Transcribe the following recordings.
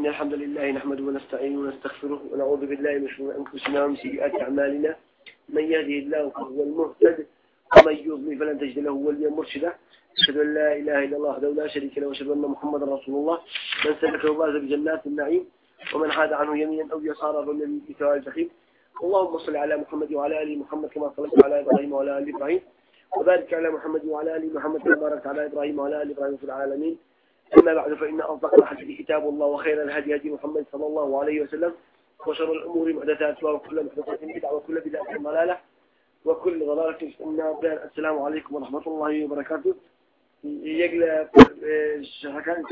إن الحمد لله نحمده ونستعينه ونستغفره ونعوذ بالله من شرور أنفسنا ومن سيئات أعمالنا. من يهده الله فهو المهتد ومن يضلل فلن تجد له وليا مرشدا. أشهد أن لا إله إلا الله وحده لا شريك له وأشهد أن محمدا رسول الله. من سلك الله بجنات النعيم ومن حاد عنه يمينا أو يسارا في سواء الجحيم. اللهم صل على محمد وعلى آل محمد كما صليت على إبراهيم وعلى آل إبراهيم. وبارك على محمد وعلى آل محمد كما باركت على إبراهيم وعلى آل إبراهيم في العالمين. أما بعد فإن أصدق الحديث كتاب الله وخير الهدي هدي محمد صلى الله عليه وسلم وشر الأمور محدثاتها وكل محدثات بدعة وكل بدعة ضلالة وكل ضلالة في النار. السلام عليكم ورحمة الله وبركاته. يقل شرحكان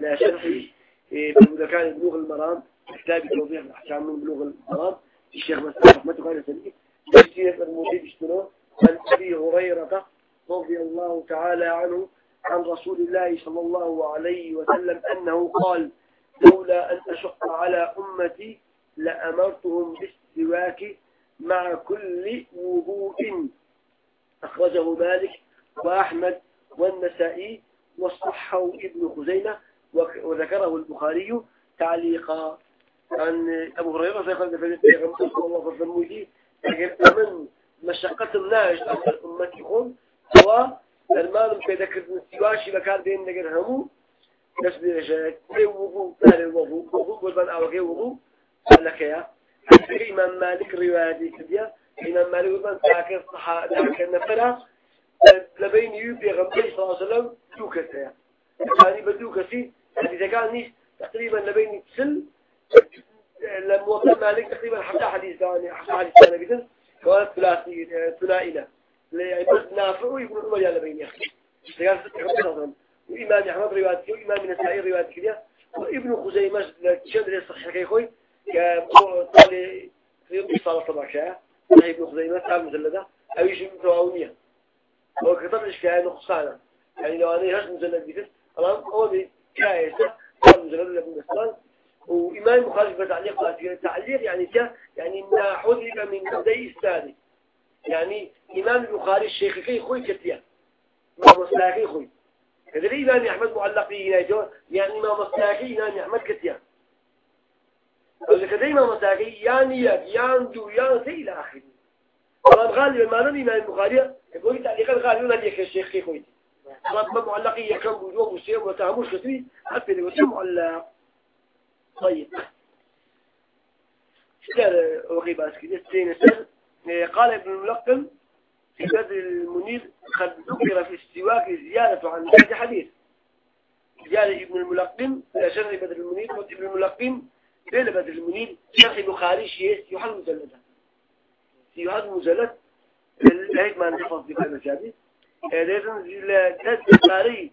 لا شرحي بمدكان بلوغ المرام. كتاب توضيح الأحكام من بلوغ المرام. الشيخ مسلم رحمة الله عليه وسلم المدير اشتروه عن أبي هريرة رضي الله تعالى عنه عن رسول الله صلى الله عليه وسلم أنه قال لولا أن أشق على أمتي لأمرتهم بالسواك مع كل وضوء. أخرجه مالك وأحمد والنسائي والصحة ابن خزيمة وذكره البخاري تعليقا عن أبو هريرة. صلى الله عليه وسلم أمن مشقة الناس على أمتكم هو بين نجر همو نفس بيجاك أي وضوء ثاني وضوء وضوء قلبان أو كي وضوء لك يا حتى إمام مالك رواية كذا إمام مالك قلبان تاكل صحة تاكل نفرة لبين يوبي غمبي صلى الله عليه وسلم دوكة يعني بدوكة في إذا كان نيش تقريبا لبين تسل لما وصل مالك تقريبا حتى حديث ثاني حتى حديث ثاني بيتن كانت ثلاثي ثنائي يعني بس نافع يكون عمر يلا بين يا أخي وإمام أحمد روايته وإمام النسائي روايته كذا وابن خزيمة شندر الصحيح كي خوي كطالي في صلاة صباح شاء ابن خزيمة تعال مجلدة أو يشوف تواونية هو كتب إشكال نقصانا يعني لو أنا هش مجلد بيتس الآن هو بكايسة تعال مجلد لابن مسلم وإمام مخالف بتعليق تعليق يعني ك يعني ما حذف من بدي استاذي يعني إمام البخاري الشيخ كي خوي كتيا ما مستاكي خوي. كذا إمام أحمد معلقي هنا يعني ما مستاكي إمام أحمد كتيا كذا إمام مستاكي يعني يان دو يان سي إلى آخره طبعا غالبا ما نبي إمام البخاري. يقول تعليقا غالبا ما يك الشيخ كي خوي. طبعا معلقي يكم وجوه وسيم وتهمش كتير حتى لو معلق طيب. اشتغل وغيب اسكي السنة سنة قال ابن الملقم في بدر المنير قد ذكر في السواك زيادة عن هذا حديث. زيادة ابن الملقم شرح بدر المنير ابن الملقم بين بدر المنير شرح بخاري شيء يحل مجلدة. يحل مجلد هيك ما نحفظ في هذا الشابي لازم تدري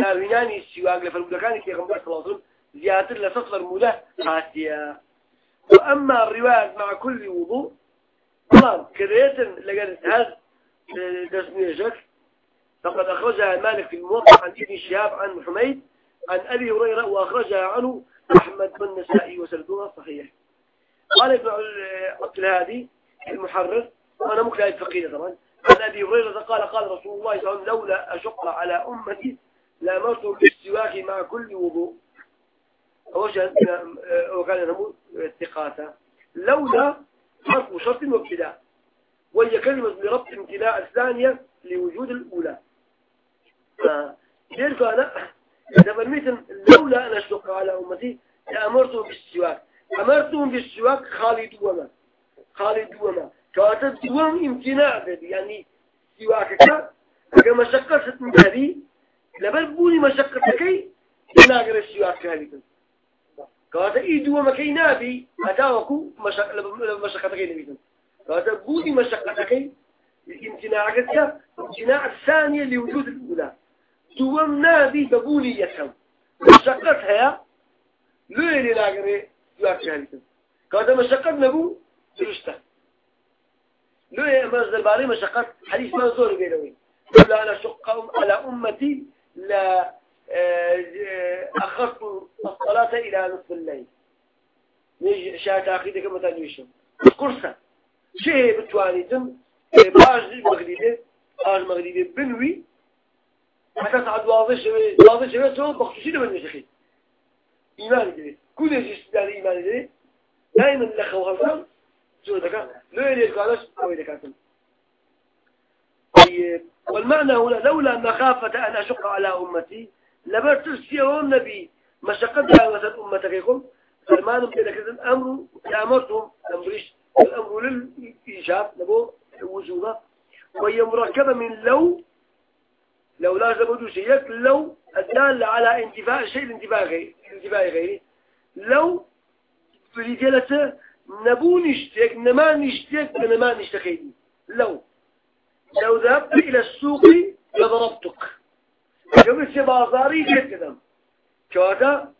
داويناني السواك لفالمدكان كي غمبر صلى الله عليه وسلم زيادة لسطر مده خاسية وأما الرواية مع كل وضوء طبعا كريتن لقد هذا تسمية فقد أخرجها مالك في الموقع عن ابن شهاب عن حميد عن أبي هريرة وأخرجها عنه أحمد بن نسائي وسلدوها صحيح. قال ابن عبد الهادي المحرر وأنا مكلا الفقيه طبعا عن أبي هريرة قال قال رسول الله صلى الله عليه وسلم لولا أشق على أمتي لأمرت بالسواك مع كل وضوء. وجد وكان نمو الثقافة لولا حرف شرط وابتداء وهي كلمة لربط امتلاء الثانية لوجود الأولى. لذلك أنا؟ إذا برميت لولا أن أشتق على أمتي لأمرتهم بالسواك. أمرتهم بالسواك خالد وما. خالد وما. كاتب دوام امتناع يعني سواكك. شقصت من هذه لبل بوني مشقتكي ناقر السواك هذه. كواتا إيدو مكي نابي؟ أتاوكو مشق مشقتكي نبيتن كواتا بودي مشقتكي امتناعك امتناع الثانية لوجود الأولى. دوام نابي ببوني يتهم مشقتها لوي لاغري يواكي هالكن كواتا مشقت نبو؟ درشته لوي مصدر باري مشقت حديث ما زور بينوي قبل أن أشق على أمتي لا أخذت الصلاة إلى نصف الليل. نيجي شاة عقيدة كما تنويشم قرصة شيء بتواني تم. باش مغربي باش مغربي بنوي. حتى تعد واضح واضح شوي تو بخصوصي من نشخي إيمان جري كل شيء استدلال إيمان جري دائما لخو هالكم شو ذكر لا يلي قالش أو إذا كاتم طيب والمعنى هنا لولا مخافة أن أشق على أمتي لبرتسيهم نبي. مشقتها مثل أمتكم. فالمان بينك الأمر أمرتهم أمريش الأمر للإيجاب. نبو وجوبة. وهي مركبة من لو. لو لازم شيء لو الدالة على انتفاء شيء الانتفاء غير. انتفاء غيره. لو فريدلته نبو نشتك. نما نشتك. نما نشتكي. لو. لو ذهبت إلى السوق لضربتك قبل بازاري كذا كواتا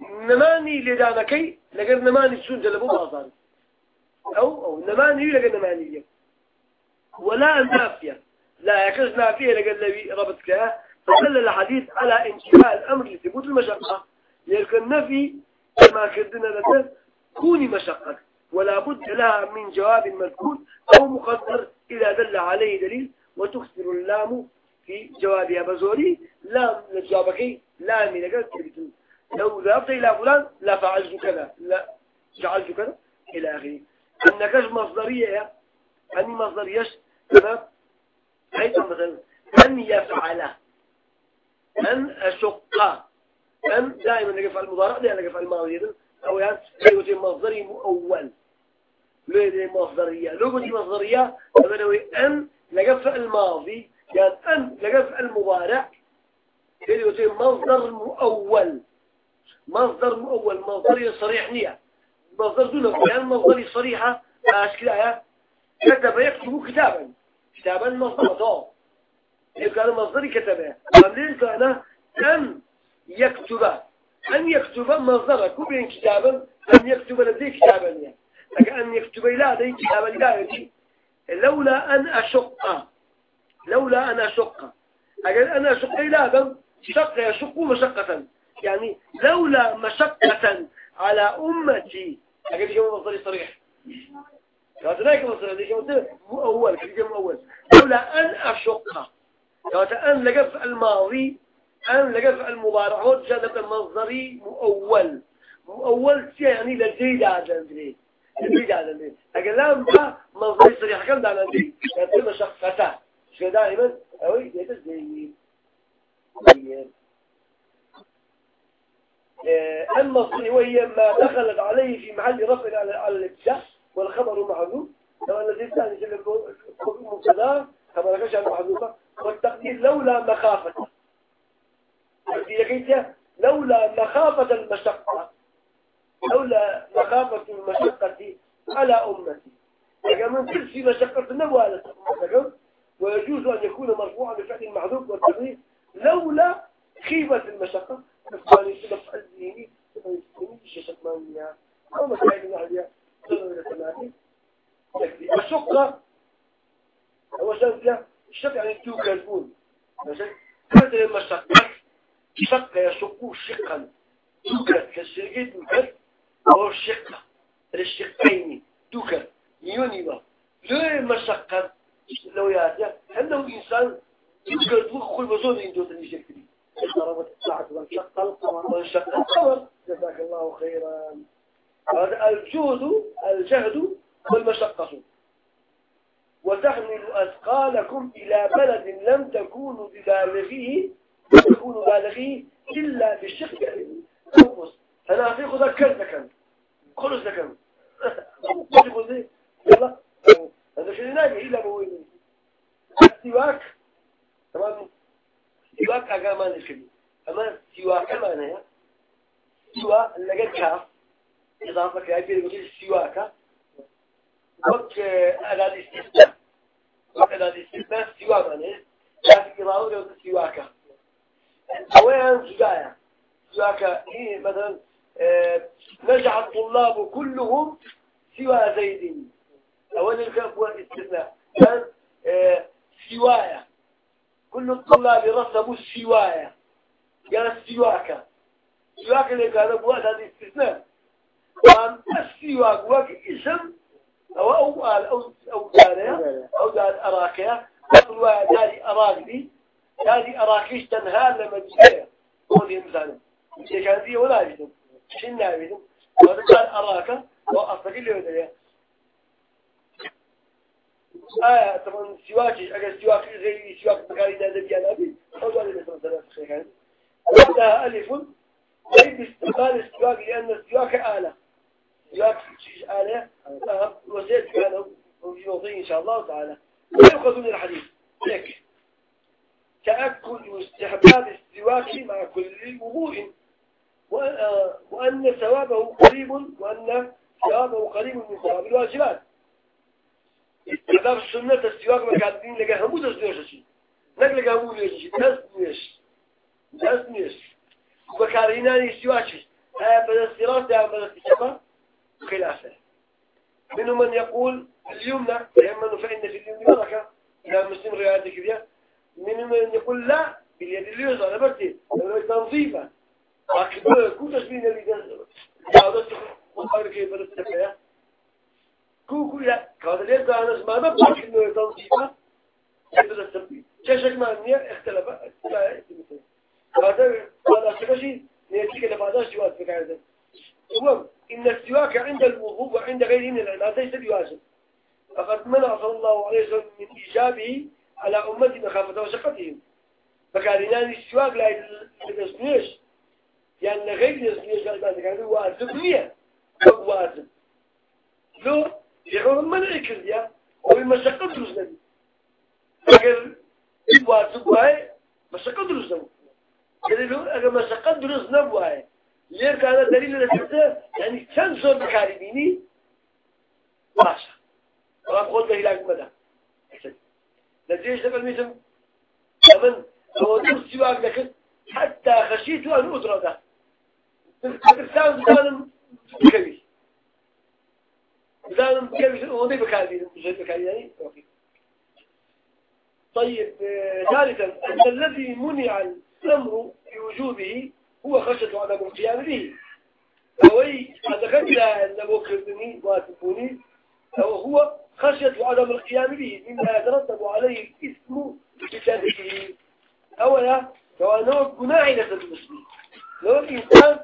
نماني لدانكي لقد نماني سون جلبو بازاري أو أو نماني لقد نماني ولا نافية لا يكز نافية لقد لبي ربطك فدل الحديث على انتهاء الأمر لثبوت المشقة. لكن النفي كما كدنا لك كوني مشقة. ولا بد لها من جواب مذكور أو مقدر إذا دل عليه دليل وتكثر اللام في جوابها بزوري لام لجوابك لام لقد لو ذهبت إلى فلان لا فعلت كذا لا جعلت كذا إلى آخره. أنك مصدرية أني مصدرية تمام؟ أيضا مثلا أن يفعل. أن أشق. أن دائما نقف على المضارع دائما نقف على الماضي أو يعني يوتي مصدري مؤول. ليه مصدرية؟ لو قلت مصدرية فمنوي أن لقف الماضي يعني أن لقف المضارع يوتي مصدر مؤول. مصدر مؤول. مصدري صريح نية. مصدر دون يعني مصدري صريحة. أشكالها كتب يكتب كتابا. كتابا مصدر كان مصدري كتبه. عاملين كان أن يكتب. أن يكتب مصدر. كبين كتابا. أن يكتب لدي كتابا يعني أن يكتب إلى لدي كتابا لا لولا أن أشق. لولا أن أشق. أجل أن أشق إلى بم شق يشق مشقة. يعني لولا مشقة على أمتي. أجل شيء مصدري صريح كذلك كلمة مؤول. كلمة مؤول؟ لولا أن أشق. كذا أن لقف الماضي أن لقف المضارع هو جانب المصدري مؤول. مؤول يعني للجيد هذا الجيد. للجيد هذا الجيد. لكن لا مصدري صريح. كم ده عندي يعني مشقته شو دائما أوي يتزيد المصدري وهي ما دخلت عليه في محل رفع على الابتداء والخبر محذوف. لو أن الإنسان يجب مبتدأ كما نكش عن محذوفة والتقدير لولا مخافة. تقدير لولا مخافة المشقة. لولا مخافة المشقة على أمتي. لكن من كل في مشقة النبوة ويجوز أن يكون مرفوعا بفعل المحذوف والتقدير لولا خيبة المشقة. فالسؤال يسمى فعل ذهني ثم يسمى شيء شكمانية أو مسائل النحوية الشقة هو شرط الشق يعني توكلون مثل المشقة. شق يشق شقا. توكل كالشرقين توكل أو الشقة الشقين. توكل يونيما لو المشقة لو ياتي عنده إنسان توكل توكل كل بزود عنده تنشك ضربت الساعة وانشق القمر وانشق القمر جزاك الله خيرا. الجهد الجهد والمشقة وتحمل أثقالكم إلى بلد لم تكونوا ببالغيه تكونوا بالغيه إلا بالشق أنفس أنا أعطيك ذكر ذكر خلص قلت قلت يلا هذا شيء ناجي إلا بوين السواك تمام سواك أقامان الكلمة أما سواك كمان هي سواك اللي قد كاف إضافة كأبي يقول السواك وقت أداة الاستثناء وقت أداة الاستثناء سوا معناه لكن إضافة لو سواك أولا سجايا سواك إيه مثلا نجح الطلاب كلهم سوى زيد أولا الكاف هو الاستثناء كان سوايا كل الطلاب رسموا السوايا قال السواك. سواك اللي كان هو هذا الاستثناء وان السواك وك اسم. أو أول أو أو دار أو دار أراكيا أقول داري أراكبي داري أراكيش تنهال لما تجيه هو دي مثلا مش كان ولا يجب شن نعمل هذا قال أراك. وأصدق اللي هذا آه طبعا سواكي أجل سواك زي سواك ده نبي أنا أبي خذوا على مثلا ثلاث شيئين بدها ألف أي باستعمال السواك لأن السواك آلة. سواك شيء آلة؟ وسيلة كان في موضوع إن شاء الله تعالى ويأخذ من الحديث لك تأكد واستحباب السواك مع كل وضوء. وأن ثوابه قريب وأن ثوابه قريب من ثواب الواجبات. استحباب السنة السواك مكاتبين لقى همو دست شيء نقل لقى همو نيوشي دست نيوش دست نيوش وبكاريناني هذا بدأ الصراط ده بدأ السماء خلافه منهم من يقول اليمنى يأمن فإن في اليمنى بركة يا مسلم رياضة كذا منهم من يقول لا باليد اليسرى أنا برتي تنظيفة لكن كل تشبيه اللي جاء وقال كيف نستفيا كو كو لا كذا ليه ده أنا ما بقول إنه تنظيفة كيف نستفيد شيء ما نية اختلف هذا هذا نيتي كده بعد شوية في كذا المهم إن السواك عند الوضوء وعند غيره من العبادات ليس بواجب فقد منع صلى الله عليه وسلم من إيجابه على أمتي مخافة وشقتهم فكان ينادي السواك لا يسميش يعني غير يسميش كان هو واجب نية واجب لو يقول منع كرديا وبمشقة دروس نبي. أجل واجب واي مشقة دروس نبي. أجل مشقة دروس نبي ليه كان دليل لسه يعني كان زور بكاري بيني. باشا. راب خود به لاك مدى لجيش تبقى الميزم كمان هو دور سواك لك حتى خشيت أن أدرده ترسان بزانم بكوي بزانم بكوي وني بكاري بيني مش بكاري يعني طيب ثالثا أن الذي منع الأمر بوجوبه هو خشية عدم القيام به. أوي أتخذ أنه كردني واتبوني أو هو خشية عدم القيام به مما يترتب عليه الإثم بكتابه. أولا فأنه قناعي لسد المسلم لو الإنسان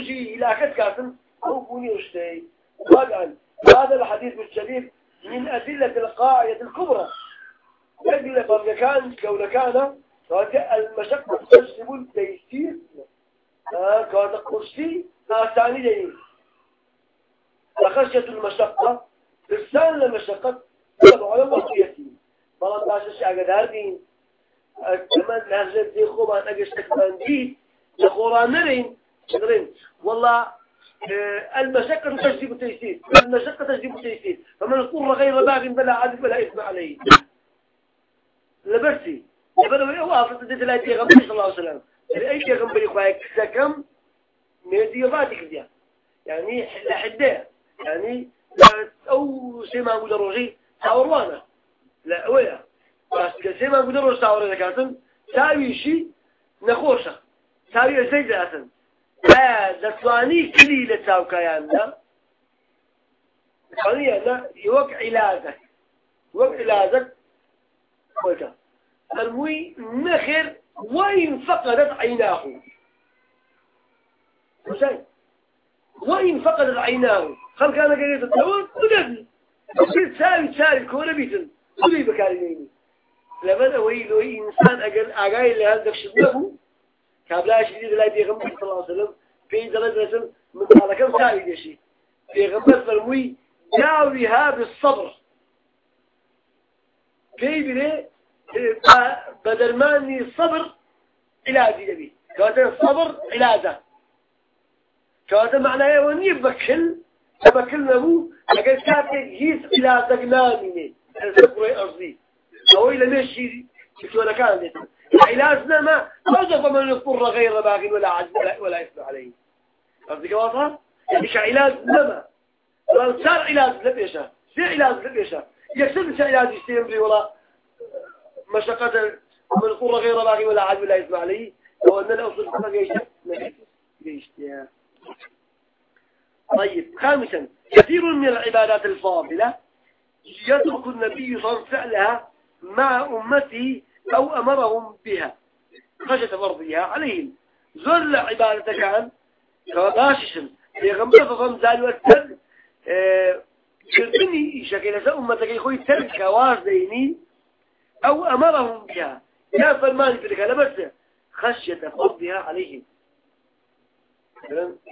شيء إلى أكد كاسم هو بني أشتهي رابعا هذا الحديث الشريف من أدلة القاعدة الكبرى. قبل كان لو كان المشقة تجلب التيسير. كانت قرصي آساني جاي. لخشية المشقة إرسال لمشقة تبع على وصيتي بلان باش الشيء أقدار دين كمان لهجة دي خوبان أقشتك من دي لخوران نرين نرين والله المشقة تجذب التيسير المشقة تجذب التيسير فمن اضطر غير باغ بلا عذب ولا إثم عليه. لبرسي لبرسي وافق تدلاتي غمبي صلى الله عليه وسلم. أي شيء غنبري خواهي كسكم ميدي وفاتي كذا يعني لحدة يعني أو سيما أقول روجي ساوروانا لا ويا. بس كسيما أقول روج ساوروانا كاتن ساوي شيء نخوشة. ساوي زي جاسن آه دتواني كلي لتساو كيان لا دتواني لا يوقع علاجك وقع علاجك وكا المي نخر وإن فقدت عيناه حسين وإن فقدت عيناه خل كان قريت التوان ونبي بصير تساوي تساوي كون بيتن كل بكاريني لمن أوي لو إنسان أجل أجاي لهذا الشبه كابلا شديد لا بيغمر صلى الله عليه وسلم في درجة من على كم ساوي شيء بيغمر فرمي داويها بالصبر. كيف ليه بدل ماني صبر علاجي نبي كواتا الصبر علاجة. كواتا معناه وني بكل بكل نبو أجل كاتك هيس علاجك ناميني الصبر أرضي. أو إلى ماشي بكونا كان. علاجنا ما وجب من اضطر غير باغ ولا عجل ولا إثم عليه. قصدك واضحة؟ يعني كعلاج نما لو صار علاج لبيشة سي علاج لبيشة يكسب علاج يستمري ولا مشقة من قرى غير باقي ولا عاد ولا يسمع لي لو أن الأصل فقط يشت طيب خامسا. كثير من العبادات الفاضلة يترك النبي صلى الله عليه وسلم فعلها مع أمته أو أمرهم بها. خشية فرضها عليهم. زر عبادة كان كواباششن پیغمبر فهم زال والتر كردني شكل أمتك يخوي ترك واز ديني أو أمرهم بها يا فرمان في الكلام بس خشية فرضها عليهم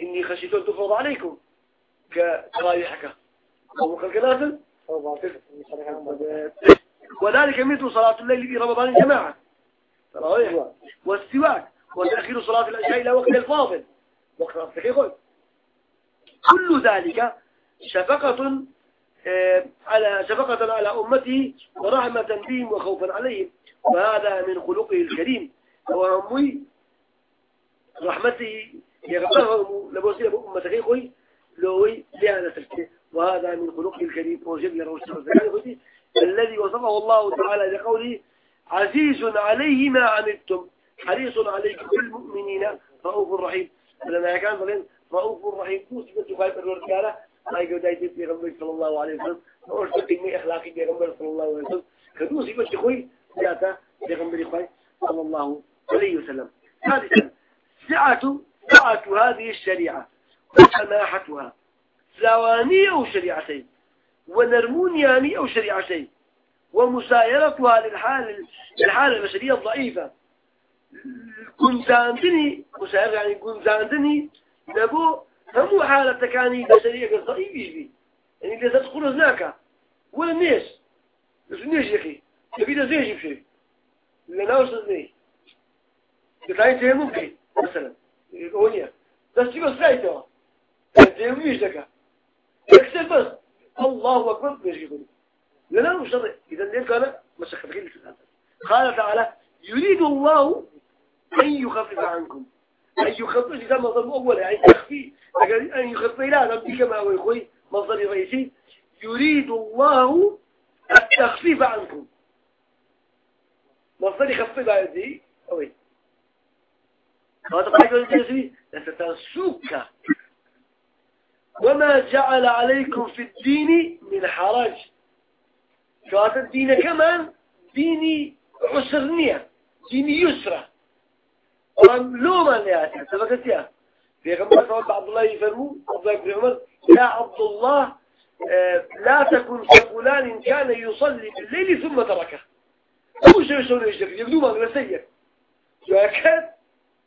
إني خشيت أن تفرض عليكم كرايحك أو مخلق وذلك مثل صلاة الليل في رمضان الجماعة والسواك. وتأخير صلاة العشاء إلى وقت الفاضل. وقت الصحيح كل ذلك شفقة آه، على شفقة على أمته ورحمة بهم وخوفا عليهم. وهذا من خلقه الكريم. وهمي رحمته. يغفرهم لبوسيلة أمته خوي لوي لهذا تلك وهذا من خلقه الكريم. وجل روشه الذي وصفه الله تعالى لقوله عزيز عليه ما عنتم. حريص عليكم بالمؤمنين رؤوف رحيم. لما كان ظلين رؤوف رحيم. كوسبة خايف الوركالة ما يقول دايت غنبر صلى الله عليه وسلم. وش تقيمي أخلاقي في غنبر صلى الله عليه وسلم. كدوسي بس خوي في غنبر خوي. صلى الله عليه وسلم. ثالثا سعة سعة هذه الشريعة وسماحتها. سلوانية أو شريعتين. ونرمونياني أو شريعتين. ومسايرتها للحال للحالة البشرية الضعيفة. كنزاندني مسايرة يعني كنزاندني نبو هم حالة تكاني بشرية ضعيف يجبي يعني إذا تدخل هناك. ولا الناس؟ بس الناس يا أخي. تبي زي بشيء لا وصل زي بتاعي تيمم ممكن مثلا. هونيا. بس تبغى تيمم مش ذكاء. يكسر بس. الله أكبر. مش يقول. لا مش شرط إذا ليه قال؟ مشخص غير قال تعالى يريد الله أن يخفف عنكم. أن يخفف إذا مصدر أول يعني تخفي أن يخفف لا نبدي كما هو يخوي مصدر رئيسي. يريد الله التخفيف عنكم. مصدر يخفف هذه أوي. هذا قاعد يقول لي لستنسوك وما جعل عليكم في الدين من حرج. الدين كمان ديني عسرنية ديني يسرة لو ما لياتها سبقت يا. في غمبر عبد الله بن عمر يا عبد الله آه، لا تكن كفلان كان يصلي بالليل ثم تركه. أبو شو يسوي يجدك يقدو ما غير سيء يا كان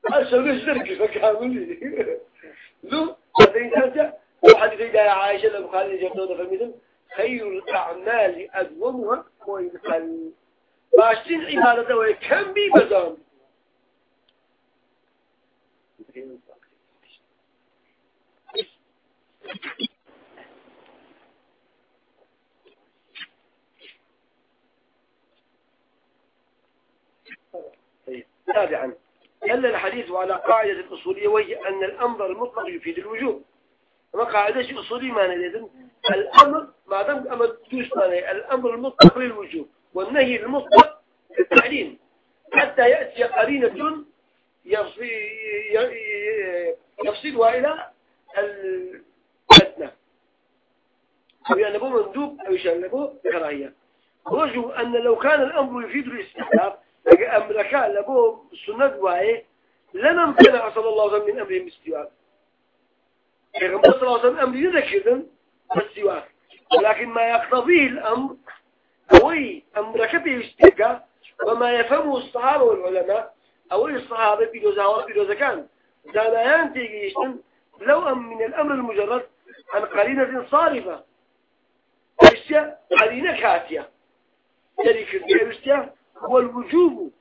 أشهر يجدك فكامل لو هذا إنسان وحديث إذا عائشة البخاري جبتونا في المثل خير الأعمال أدومها وإن قل باشتين عبادة وكم بي بزام تابعا. دل الحديث على قاعدة الأصولية وهي أن الأمر المطلق يفيد الوجوب. ما قاعدة أصولي ما نريد. الأمر ما دام أمر دوش معنى الأمر المطلق للوجوب والنهي المطلق للتعليم. حتى يأتي قرينة يفصلها إلى الأدنى أو مندوب أو يشأنبه كراهية. رجو أن لو كان الأمر يفيد الاستحباب أمر كان لبه سنة وايه لما امتنع صلى الله عليه وسلم من أمره باستواء پیغمبر صلى الله عليه وسلم أمر يذكر بالسواك ولكن ما يقتضيه الأمر أوي أمرك بيشتكى وما يفهمه الصحابة والعلماء أوي الصحابة بيدوزها بيدوزا كان زانيان تيجيشن لو أم من الأمر المجرد عن قرينة صارفة. اشياء قرينة كاتية شريك الاشياء هو الوجوب.